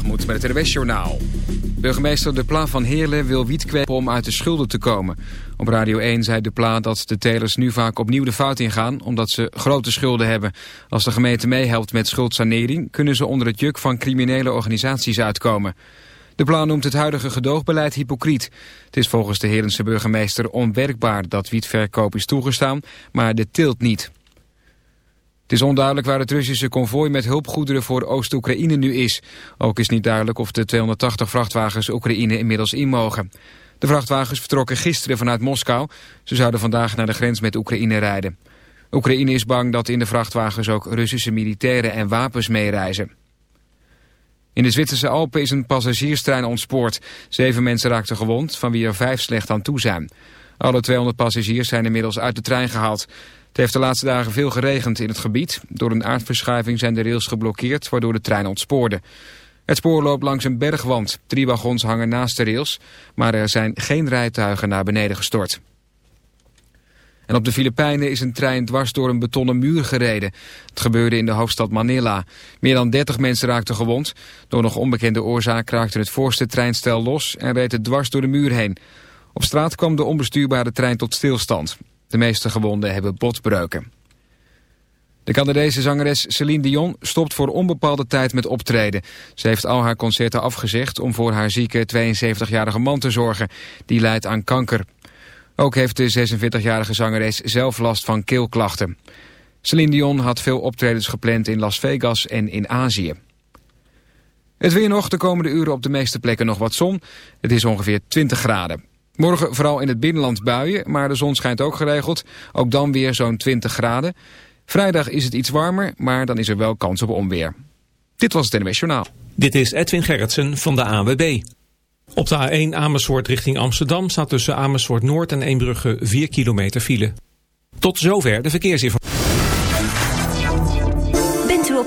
Met het RWS Journaal. Burgemeester De Pla van Heerlen wil wiet kwepen om uit de schulden te komen. Op Radio 1 zei De Pla dat de telers nu vaak opnieuw de fout ingaan... omdat ze grote schulden hebben. Als de gemeente meehelpt met schuldsanering... kunnen ze onder het juk van criminele organisaties uitkomen. De Pla noemt het huidige gedoogbeleid hypocriet. Het is volgens de Heerlense burgemeester onwerkbaar dat wietverkoop is toegestaan... maar de tilt niet. Het is onduidelijk waar het Russische konvooi met hulpgoederen voor Oost-Oekraïne nu is. Ook is niet duidelijk of de 280 vrachtwagens Oekraïne inmiddels in mogen. De vrachtwagens vertrokken gisteren vanuit Moskou. Ze zouden vandaag naar de grens met Oekraïne rijden. Oekraïne is bang dat in de vrachtwagens ook Russische militairen en wapens meereizen. In de Zwitserse Alpen is een passagierstrein ontspoord. Zeven mensen raakten gewond, van wie er vijf slecht aan toe zijn. Alle 200 passagiers zijn inmiddels uit de trein gehaald. Het heeft de laatste dagen veel geregend in het gebied. Door een aardverschuiving zijn de rails geblokkeerd, waardoor de trein ontspoorde. Het spoor loopt langs een bergwand. Drie wagons hangen naast de rails, maar er zijn geen rijtuigen naar beneden gestort. En op de Filipijnen is een trein dwars door een betonnen muur gereden. Het gebeurde in de hoofdstad Manila. Meer dan 30 mensen raakten gewond. Door nog onbekende oorzaak raakte het voorste treinstel los en reed het dwars door de muur heen. Op straat kwam de onbestuurbare trein tot stilstand. De meeste gewonden hebben botbreuken. De Canadese zangeres Celine Dion stopt voor onbepaalde tijd met optreden. Ze heeft al haar concerten afgezegd om voor haar zieke 72-jarige man te zorgen. Die lijdt aan kanker. Ook heeft de 46-jarige zangeres zelf last van keelklachten. Celine Dion had veel optredens gepland in Las Vegas en in Azië. Het weer nog, de komende uren op de meeste plekken nog wat zon. Het is ongeveer 20 graden. Morgen vooral in het binnenland buien, maar de zon schijnt ook geregeld. Ook dan weer zo'n 20 graden. Vrijdag is het iets warmer, maar dan is er wel kans op onweer. Dit was het NWS Journaal. Dit is Edwin Gerritsen van de AWB. Op de A1 Amersfoort richting Amsterdam staat tussen Amersfoort Noord en Eembrugge 4 kilometer file. Tot zover de verkeersinformatie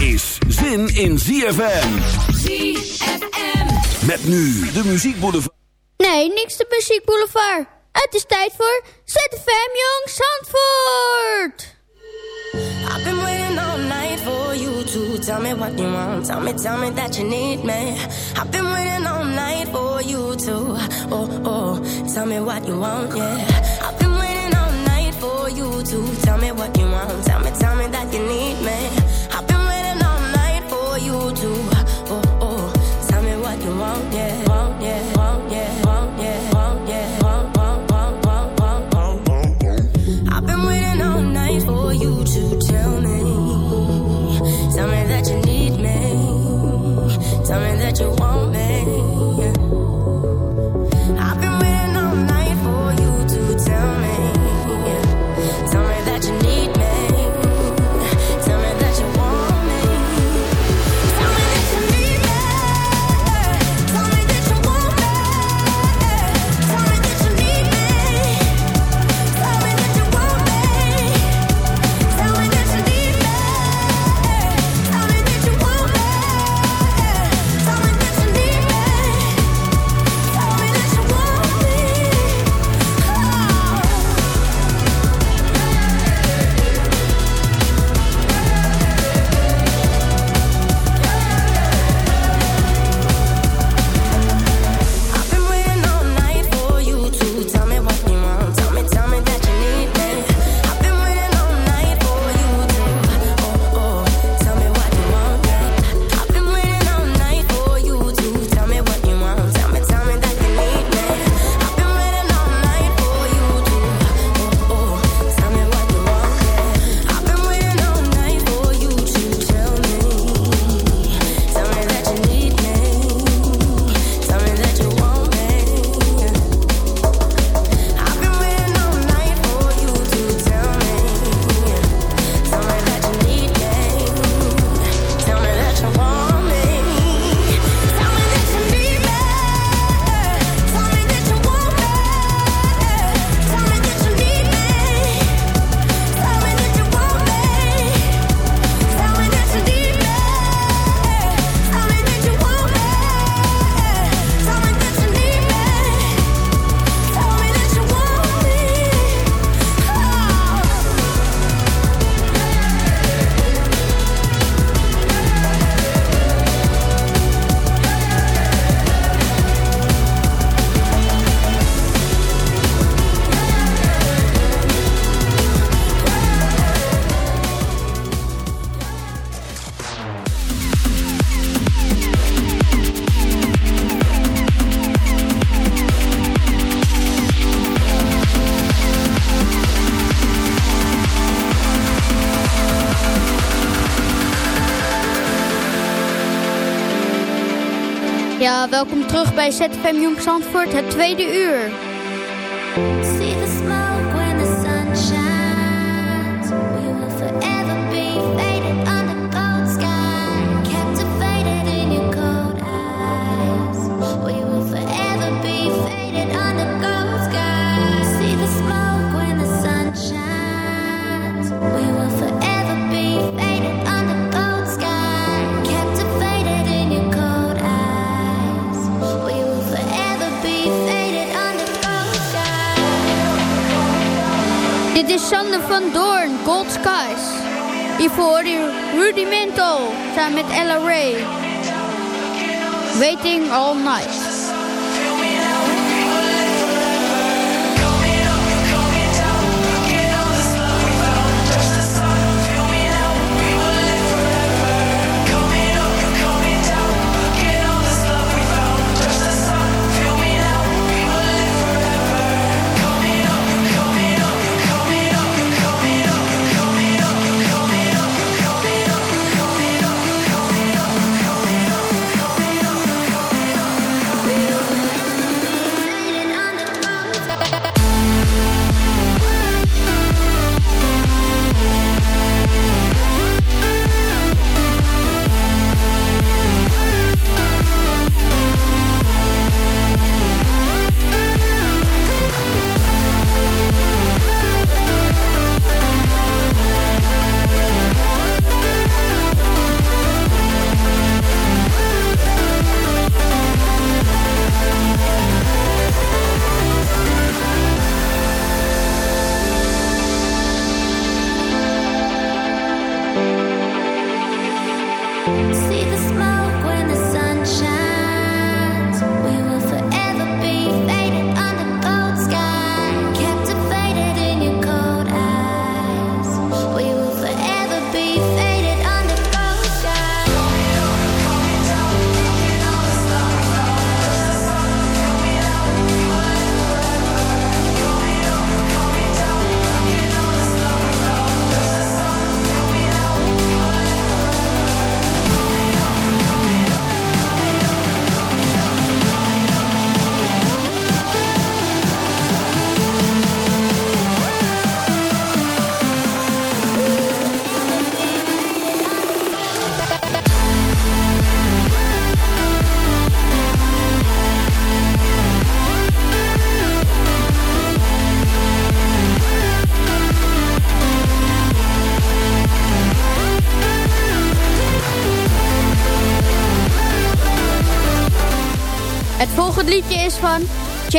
Is zin in ZFM. ZFM. Met nu de muziekboulevard. Nee, niks de muziekboulevard. Het is tijd voor ZFM Jong Zandvoort. I've been waiting all night for you to tell me what you want. Tell me, tell me that you need me. I've been waiting all night for you to, oh, oh, tell me what you want, yeah. I've been waiting all night for you to tell me what you want. Tell me, tell me that you need me. Do. Oh, oh, tell me what you want, yeah. Want, yeah, want, yeah, want, yeah, want, yeah, want, want, want, want, want, want, want. I've been waiting all night for you to tell me. Tell me that you need me. Tell me that you want bij ZFM Jong Zandvoort, het tweede uur. Hiervoor je Rudimental samen met Ella Ray. Waiting All Night.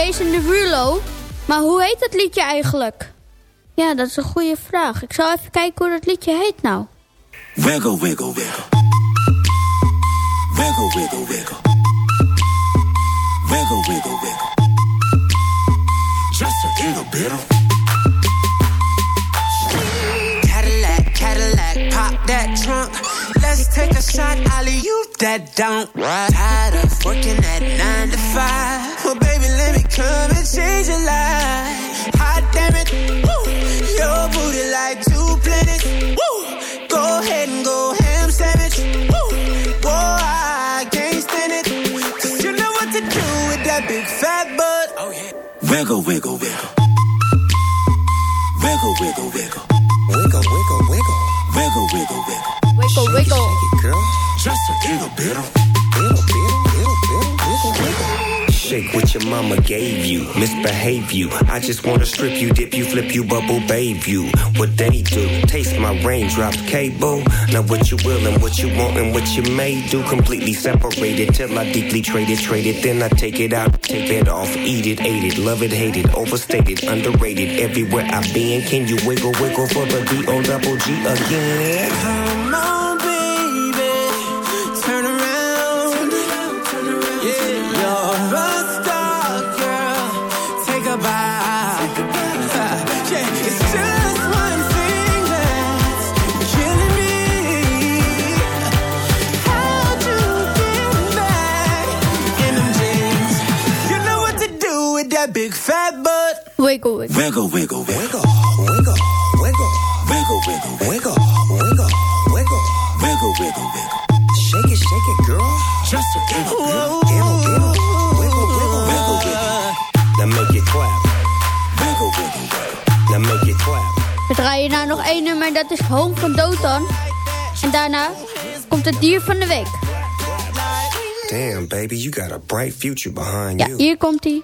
Jason Derulo. Maar hoe heet dat liedje eigenlijk? Ja, dat is een goede vraag. Ik zal even kijken hoe dat liedje heet nou. Wiggle, wiggle, wiggle. Wiggle, wiggle, wiggle. Wiggle, wiggle, wiggle. Just a little bit of... Cadillac, Cadillac, pop that trunk. Let's take a shot, Ollie, you that don't. Tired of working at 9 to 5. Come and change your life. Hot damn it, woo. Your booty like two planets. Woo. Go ahead and go ham sandwich. Woo. Whoa, I can't stand it. 'Cause you know what to do with that big fat butt. Oh, yeah. Wiggle, wiggle, wiggle. Wiggle, wiggle, wiggle. Wiggle, wiggle, wiggle. Wiggle, wiggle, wiggle. Wiggle, wiggle. Girl, Just a little bit of. little, little, Shake what your mama gave you, misbehave you. I just wanna strip you, dip you, flip you, bubble babe you. What they do, taste my raindrops, cable. Now what you will and what you want and what you may do. Completely separated till I deeply trade it, trade it. Then I take it out, take it off, eat it, ate it, love it, hate it, overstated, underrated. Everywhere I've been, can you wiggle, wiggle for the D O double G again? wiggle, wiggle, wiggle, wiggle, wiggle, wiggle, wiggle, wiggle, wiggle, wiggle, wiggle, wiggle, wiggle, wiggle, wiggle. Shake it, shake it, girl. Just a giggle, girl. Giggle, wiggle, wiggle, wiggle, wiggle. Now make it clap. Wiggle, wiggle, wiggle. Now make it clap. We draaien nou nog één nummer, dat is Home van Dotan. En daarna komt het dier van de week. Damn, baby, you got a bright future behind you. Ja, hier komt hij.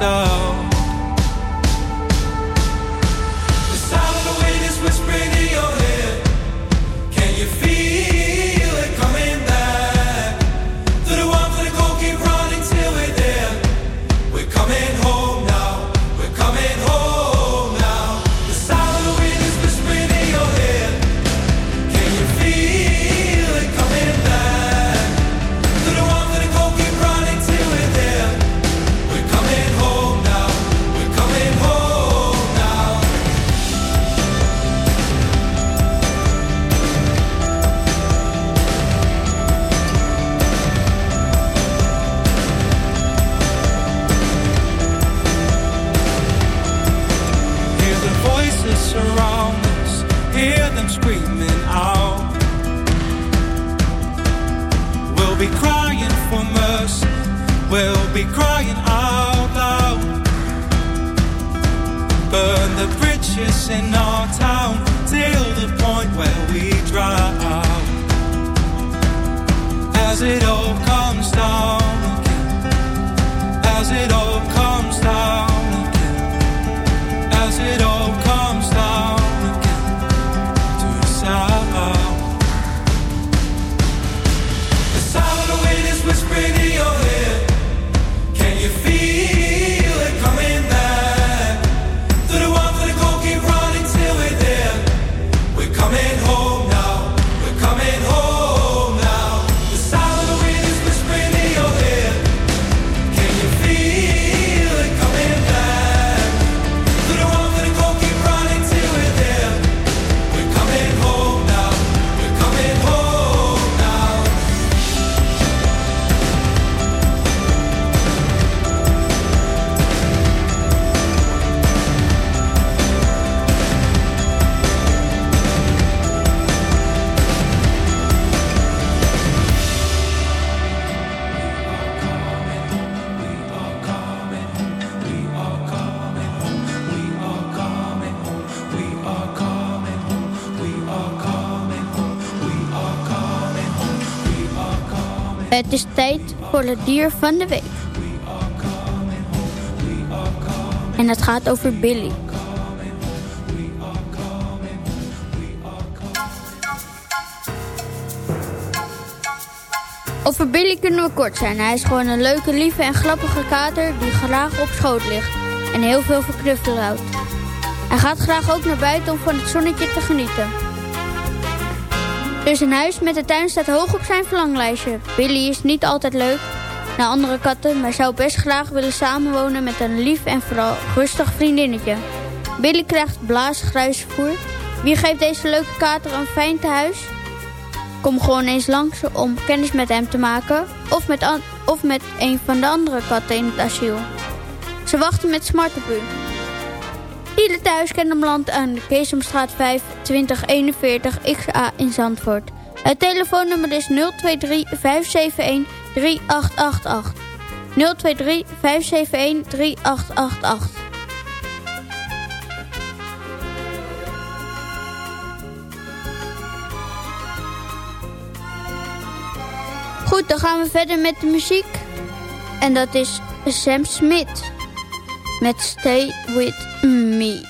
so. Het is tijd voor het dier van de week. En het gaat over Billy. Over Billy kunnen we kort zijn. Hij is gewoon een leuke, lieve en grappige kater die graag op schoot ligt en heel veel van knuffelen houdt. Hij gaat graag ook naar buiten om van het zonnetje te genieten. Dus een huis met een tuin staat hoog op zijn verlanglijstje. Billy is niet altijd leuk naar andere katten, maar zou best graag willen samenwonen met een lief en vooral rustig vriendinnetje. Billy krijgt blaasgruisvoer. Wie geeft deze leuke kater een fijn tehuis? Kom gewoon eens langs om kennis met hem te maken of met, of met een van de andere katten in het asiel. Ze wachten met smartepu. Ieder thuis Kennemland aan de Keesomstraat 5 2041 XA in Zandvoort. Het telefoonnummer is 023 571 3888. 023 571 3888. Goed, dan gaan we verder met de muziek. En dat is Sam Smith met Stay With Me.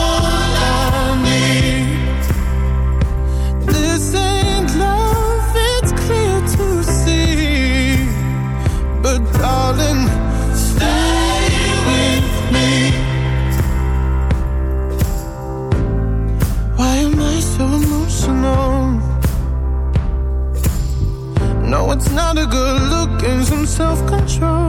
self-control.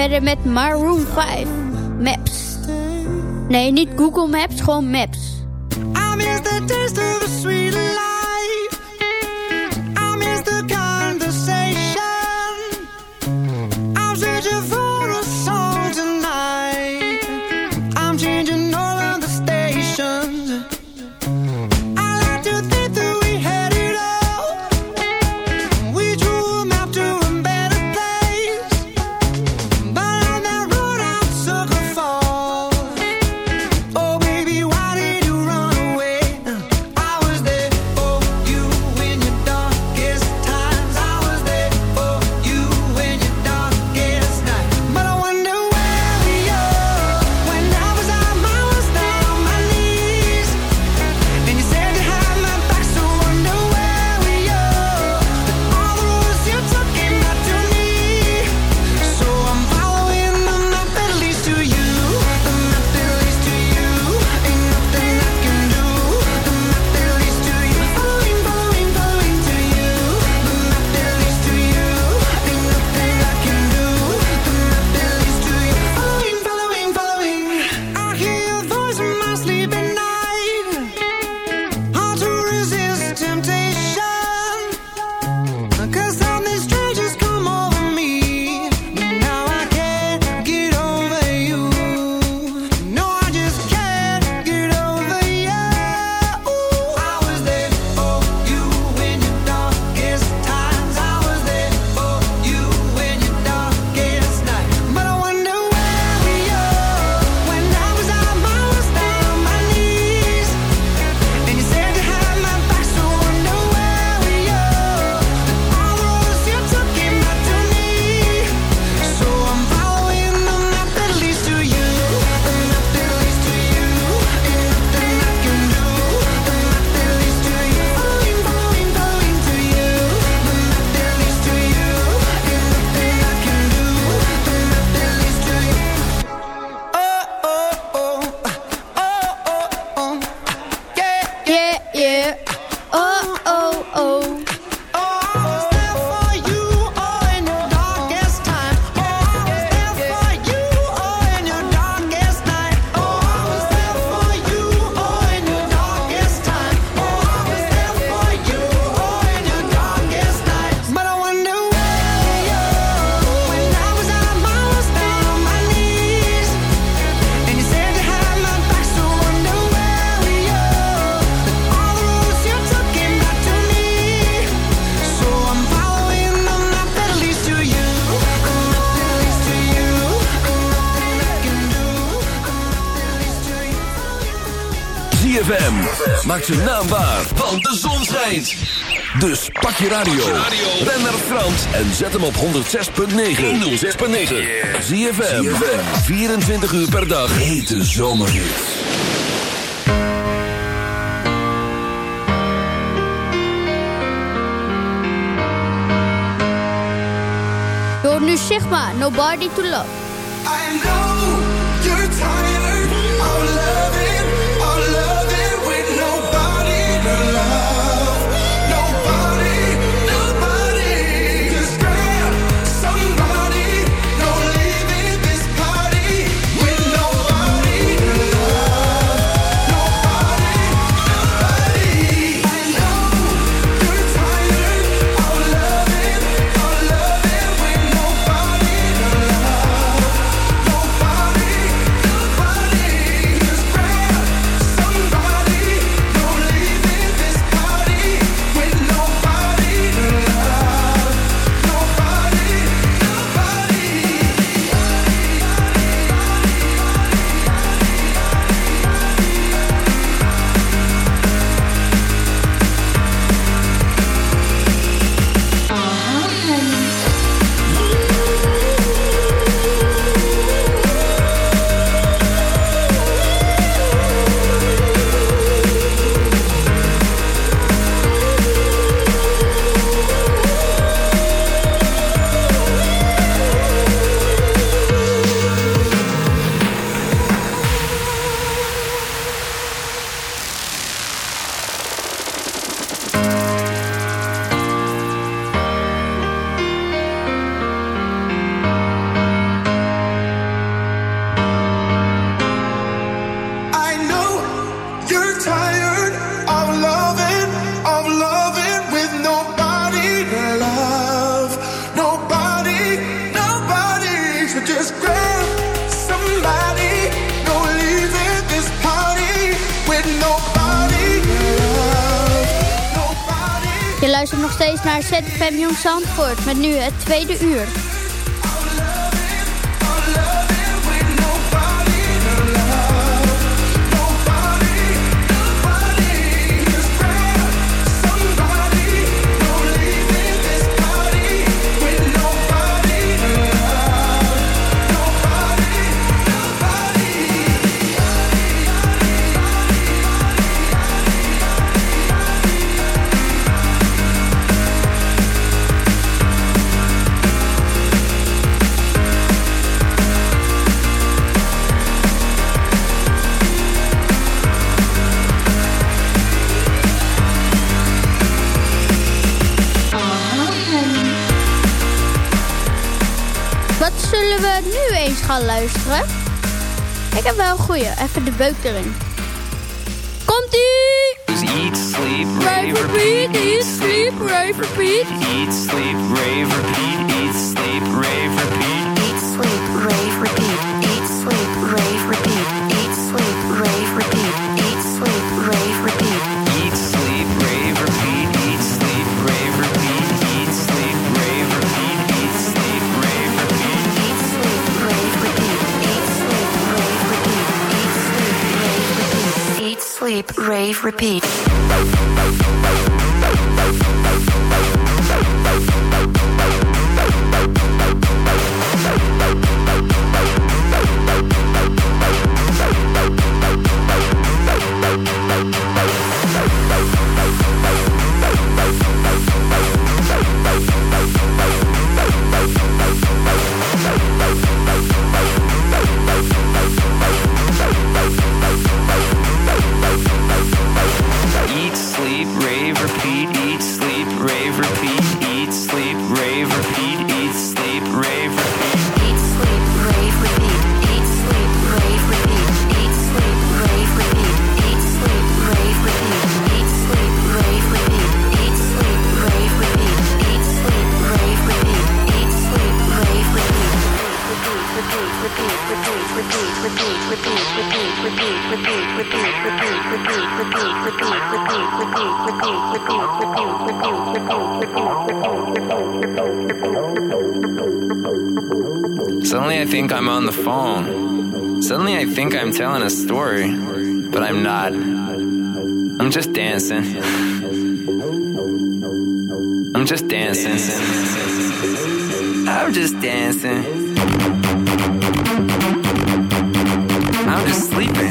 verder met Maroon 5. Maps. Nee, niet Google Maps, gewoon Maps. Maak zijn naam waar, want de zon schijnt. Dus pak je radio, ben naar Frans en zet hem op 106.9. 106.9. Zie je 24 uur per dag. Hete zomer. Door nu Sigma, Nobody to Love. I know you're time. Zandvoort met nu het tweede uur. heb wel goeie. Even de beuk erin. Komt-ie! Eat, sleep, rave, repeat. Eat, sleep, rave, repeat. Eat, sleep, rave, repeat. Eat, sleep, rave, repeat. Eat, sleep, rave, repeat. Eat, sleep, rave, repeat. Eat, sleep, rave, repeat. sleep, rave, repeat. dancing. I'm just dancing. I'm just dancing. I'm just sleeping.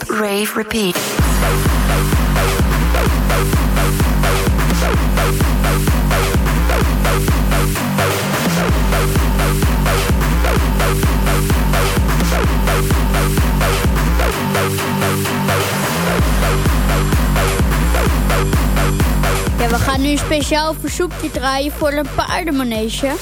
Rave, Repeat. Ja, we gaan nu een speciaal verzoekje draaien voor een paardenmanege.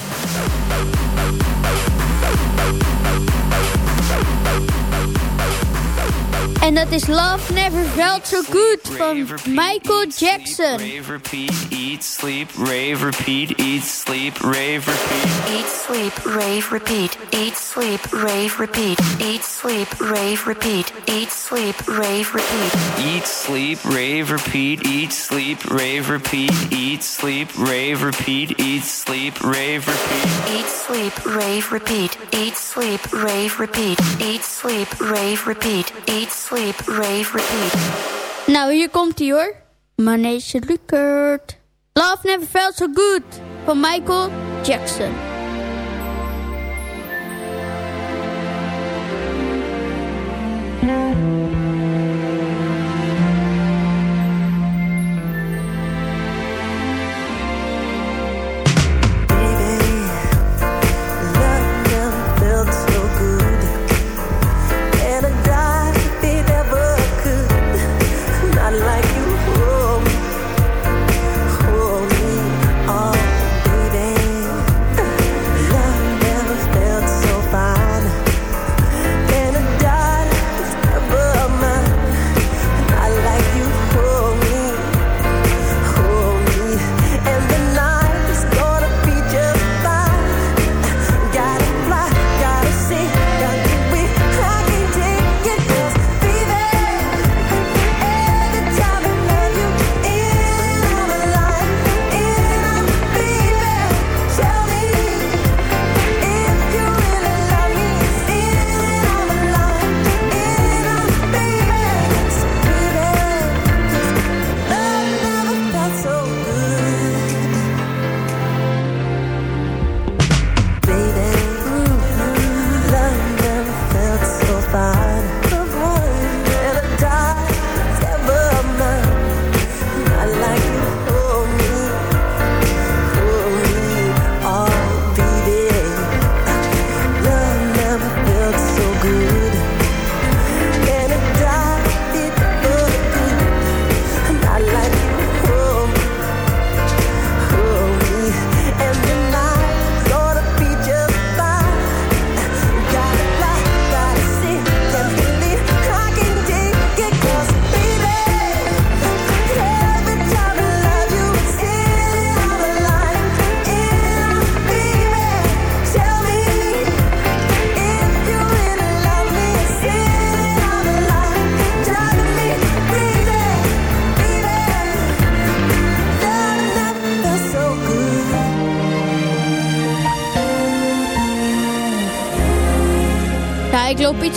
En dat is Love Never Felt So Good van Michael Jackson. Rave, repeat, eat, sleep, rave, repeat, eat, sleep, rave, repeat. Eat, sleep, rave, repeat, eat, sleep, rave, repeat. Eat, sleep, rave, repeat, eat, sleep, rave, repeat. Eat, sleep, rave, repeat, eat, sleep, rave, repeat. Eat, sleep, rave, repeat, eat, sleep, rave, repeat. Eat, sleep, rave, repeat, eat, sleep, rave, repeat. Eat, sleep, rave, repeat, eat, sleep, rave, repeat. Nou, hier komt hij hoor. Maneesje Lukert. Love Never Felt So Good van Michael Jackson.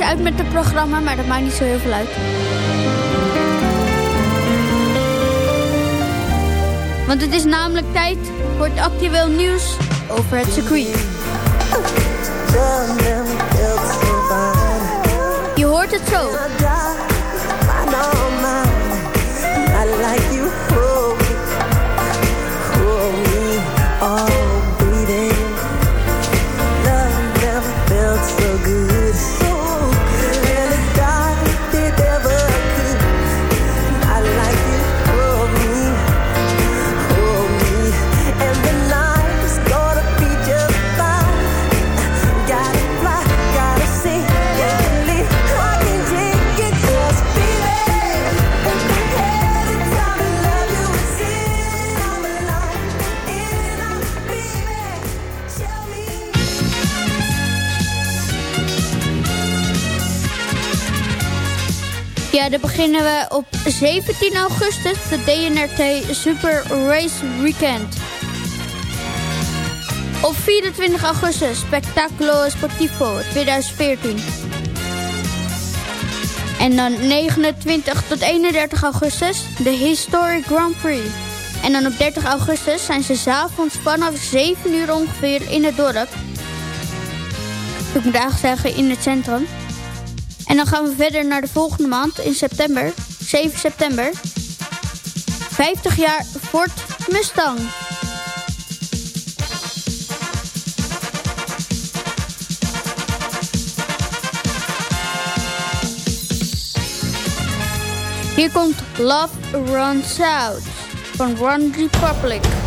uit met het programma, maar dat maakt niet zo heel veel uit. Want het is namelijk tijd voor het actueel nieuws over het circuit. Je hoort het zo. Ja, dan beginnen we op 17 augustus, de DNRT Super Race Weekend. Op 24 augustus, Spectaculo Sportivo 2014. En dan 29 tot 31 augustus, de Historic Grand Prix. En dan op 30 augustus zijn ze s'avonds vanaf 7 uur ongeveer in het dorp. Ik moet eigenlijk zeggen in het centrum. En dan gaan we verder naar de volgende maand in september, 7 september. 50 jaar Ford Mustang. Hier komt Love Runs Out van One Republic.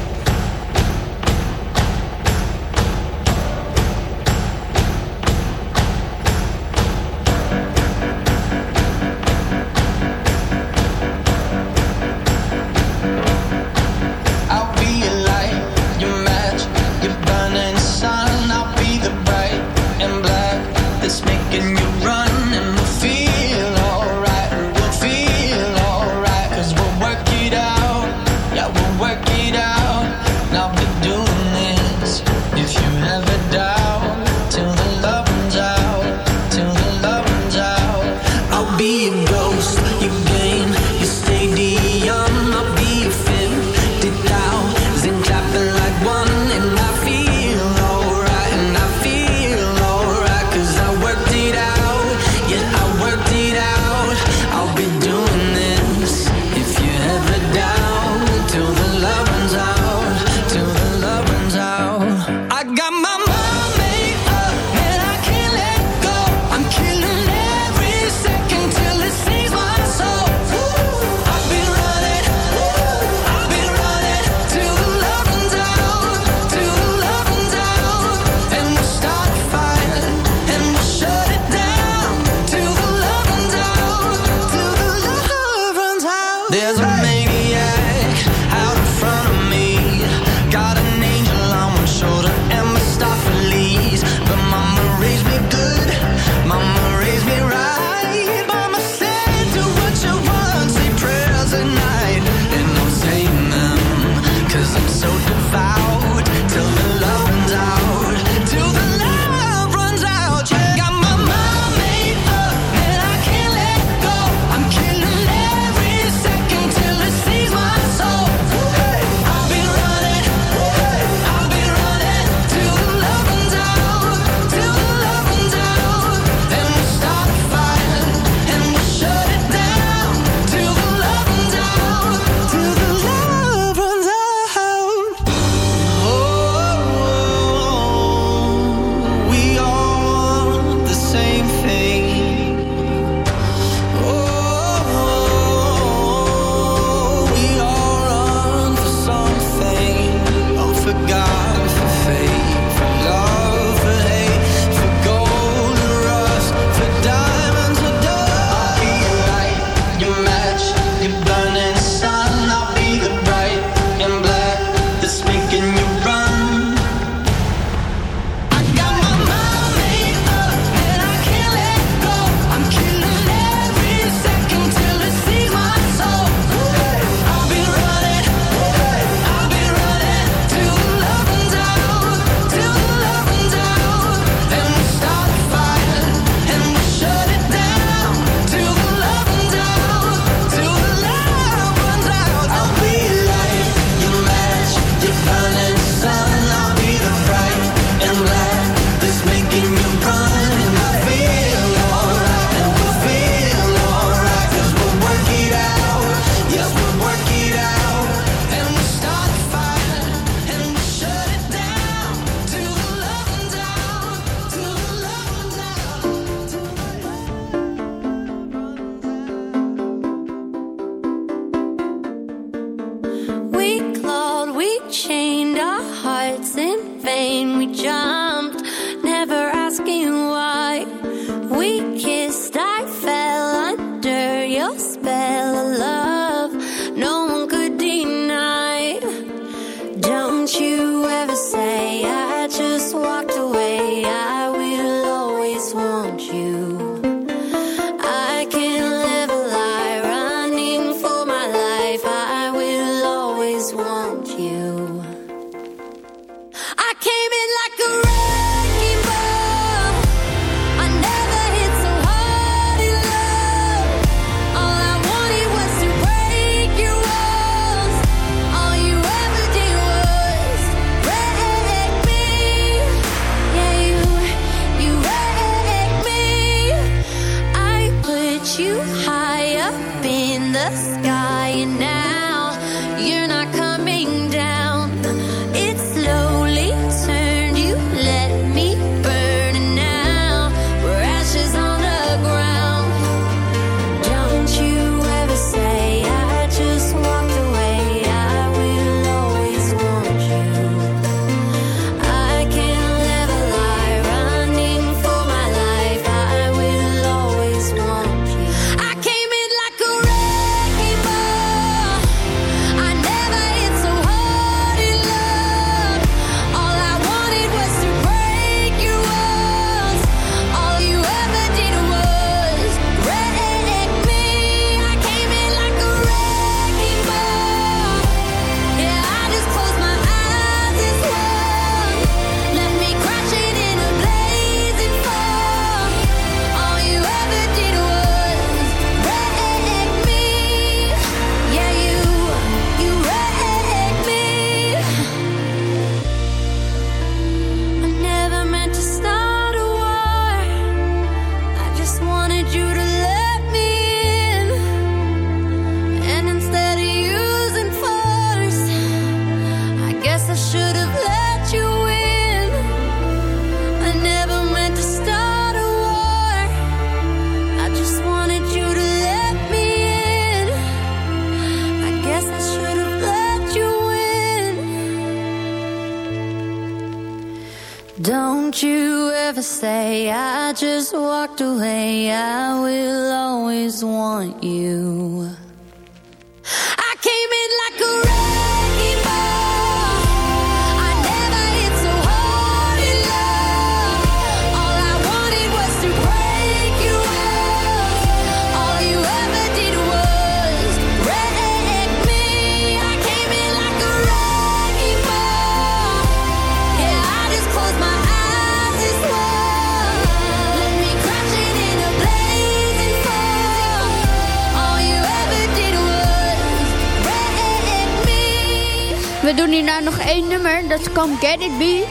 nog één nummer, dat kan Get It Be.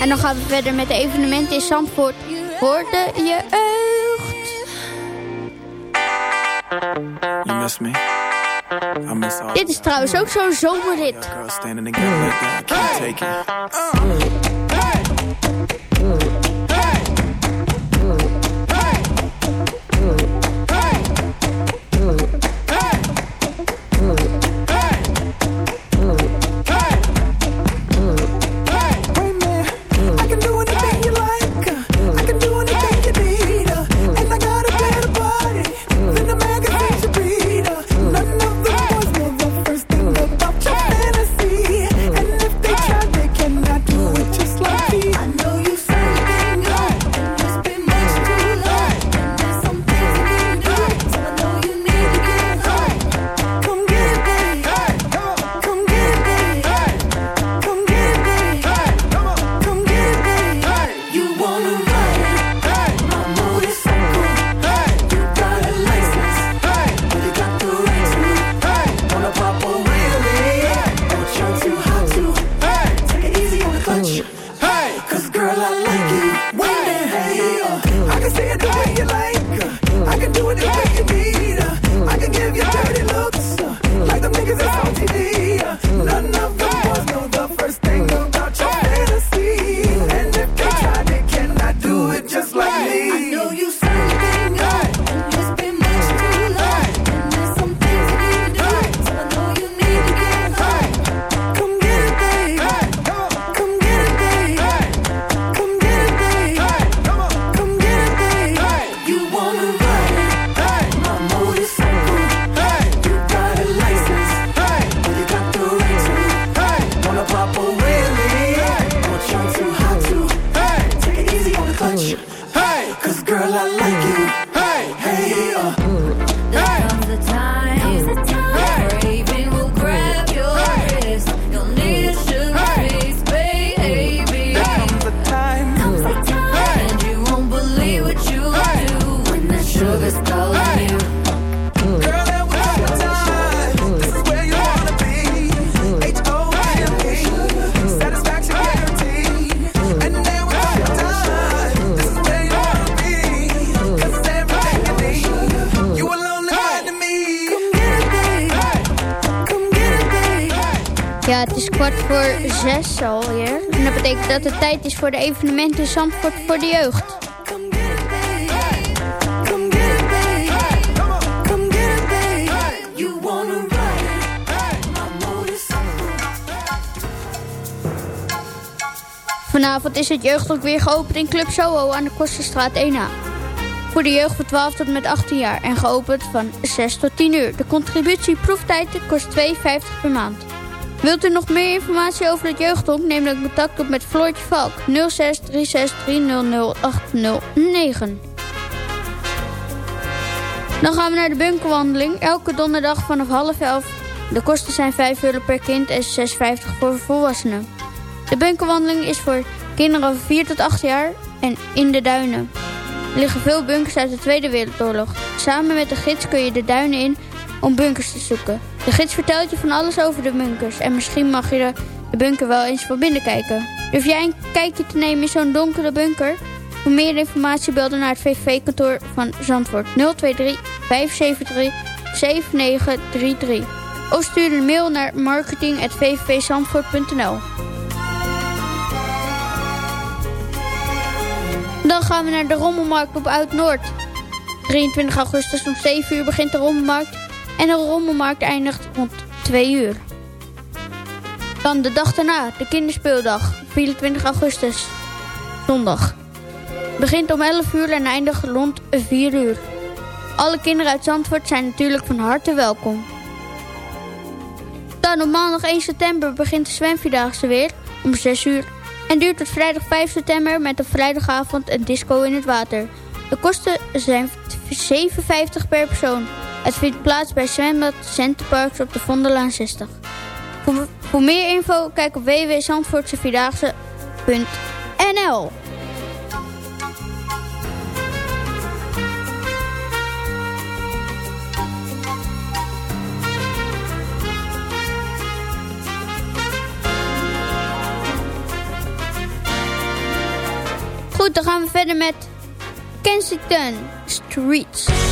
En dan gaan we verder met de evenementen in Zandvoort. Hoorde je echt? You miss me? I miss all Dit is trouwens ook zo'n zomerrit. dat het tijd is voor de evenementen Zandvoort voor de jeugd. Vanavond is het jeugdelijk weer geopend in Club Soho aan de Kosterstraat 1A. Voor de jeugd van 12 tot met 18 jaar en geopend van 6 tot 10 uur. De contributie proeftijd kost 2,50 per maand. Wilt u nog meer informatie over het jeugdhonk? Neem dan contact op met Floortje Valk 0636300809. Dan gaan we naar de bunkerwandeling. Elke donderdag vanaf half elf. De kosten zijn 5 euro per kind en 6,50 voor volwassenen. De bunkerwandeling is voor kinderen van 4 tot 8 jaar en in de duinen. Er liggen veel bunkers uit de Tweede Wereldoorlog. Samen met de gids kun je de duinen in om bunkers te zoeken. De gids vertelt je van alles over de bunkers en misschien mag je de bunker wel eens van binnen kijken. Durf jij een kijkje te nemen in zo'n donkere bunker? Voor meer informatie bel dan naar het VVV-kantoor van Zandvoort 023 573 7933. Of stuur een mail naar marketing.vvvzandvoort.nl Dan gaan we naar de Rommelmarkt op Oud-Noord. 23 augustus om 7 uur begint de Rommelmarkt en de rommelmarkt eindigt rond 2 uur. Dan de dag daarna, de kinderspeeldag, 24 augustus, zondag. Begint om 11 uur en eindigt rond 4 uur. Alle kinderen uit Zandvoort zijn natuurlijk van harte welkom. Dan op maandag 1 september begint de zwemvierdaagse weer om 6 uur. En duurt tot vrijdag 5 september met op vrijdagavond een disco in het water. De kosten zijn 7,50 per persoon. Het vindt plaats bij Zwembad Centerparks op de Vondelaan 60. Voor, meer info kijk op www.zandvoortsevierdaagse.nl Goed, dan gaan we verder met Kensington Streets.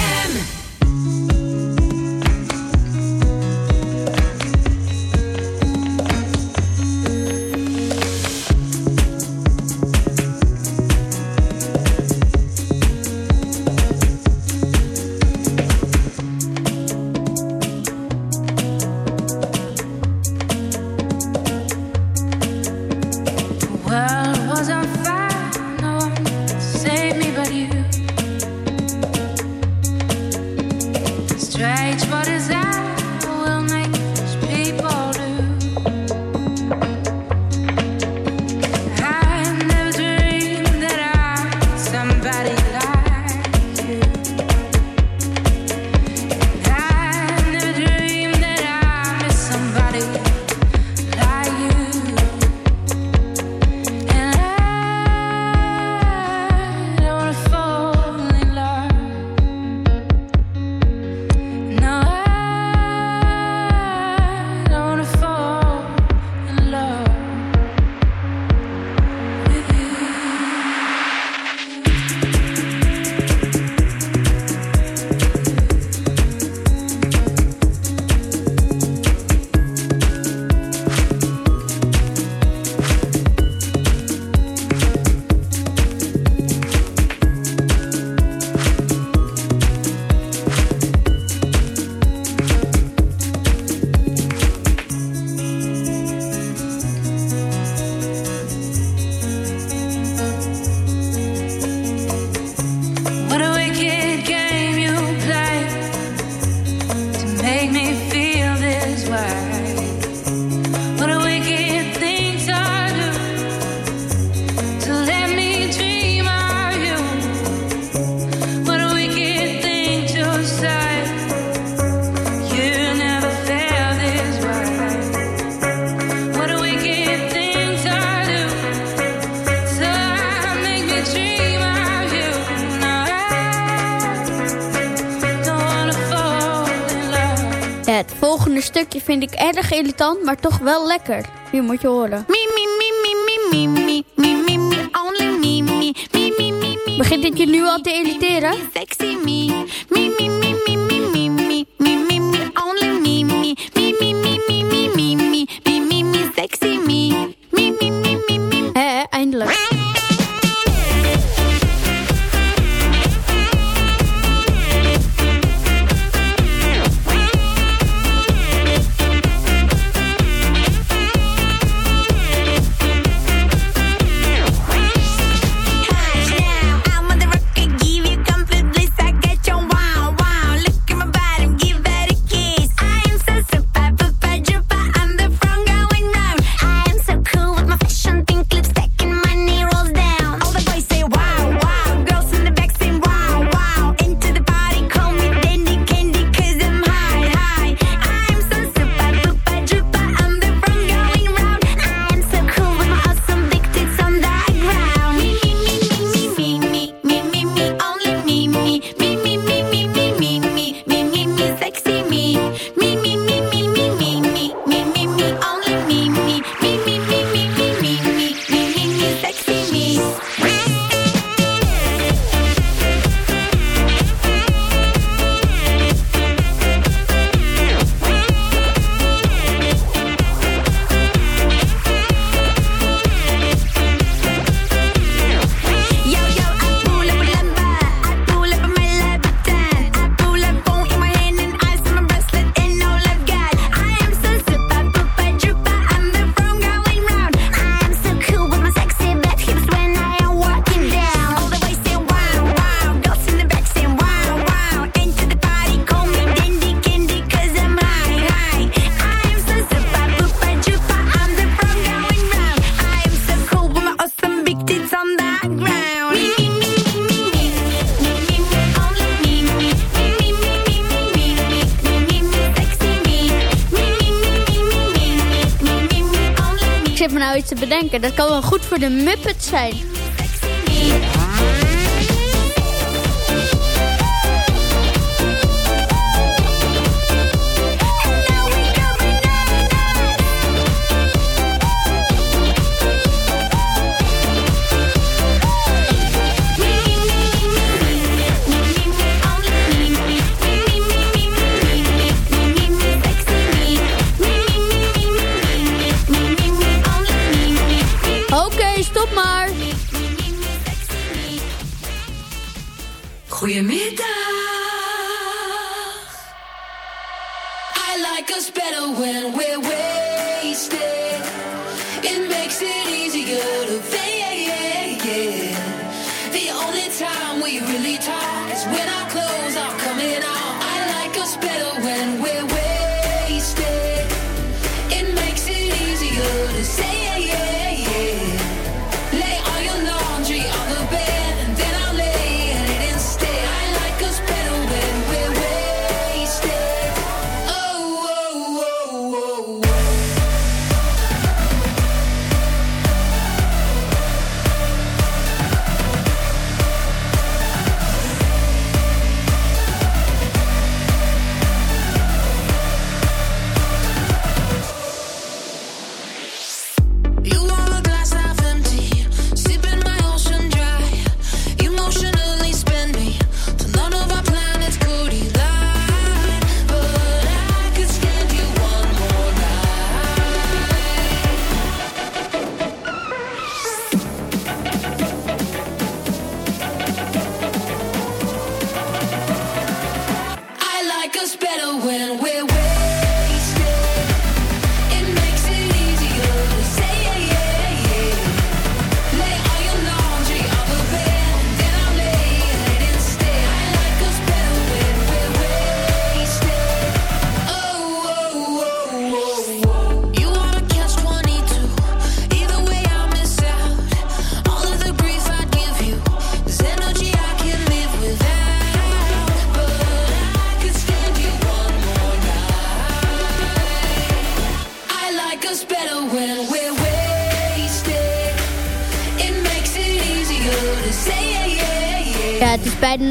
dan, maar toch wel lekker. Hier moet je horen. denken. Dat kan wel goed voor de Muppets zijn.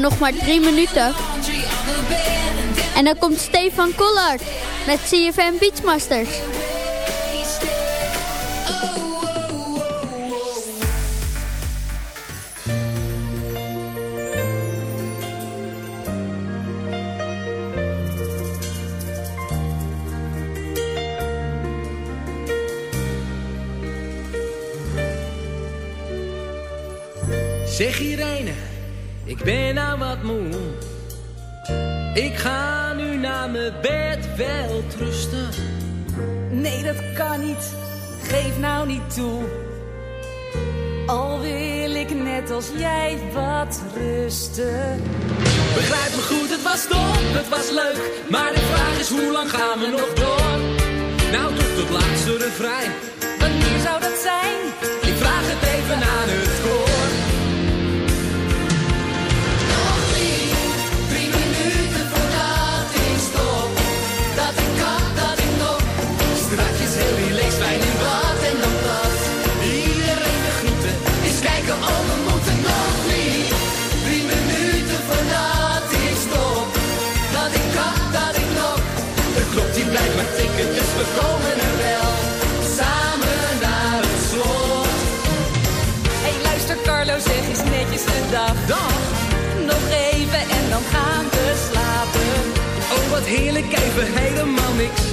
nog maar drie minuten. En dan komt Stefan Collard met CFM Beachmasters. Zeg Ik ga nu naar mijn bed wel rusten. Nee, dat kan niet. Geef nou niet toe. Al wil ik net als jij wat rusten. Begrijp me goed, het was dom, het was leuk. Maar de vraag is, hoe lang gaan we nog door? Nou, tot het laatste refrein. Wanneer zou dat zijn? Ik vraag het even aan het we komen er wel. Samen naar het slot. Hey, luister Carlo, zeg eens netjes een dag. Dag. Nog even en dan gaan we slapen. Oh wat heerlijk, even helemaal niks.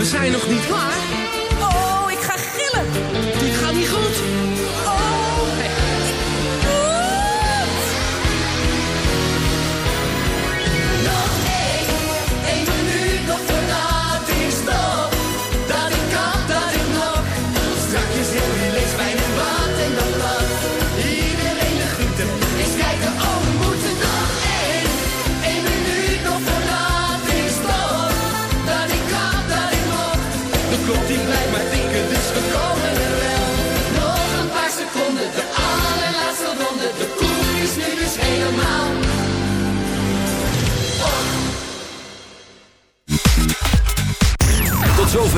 We zijn nog niet klaar.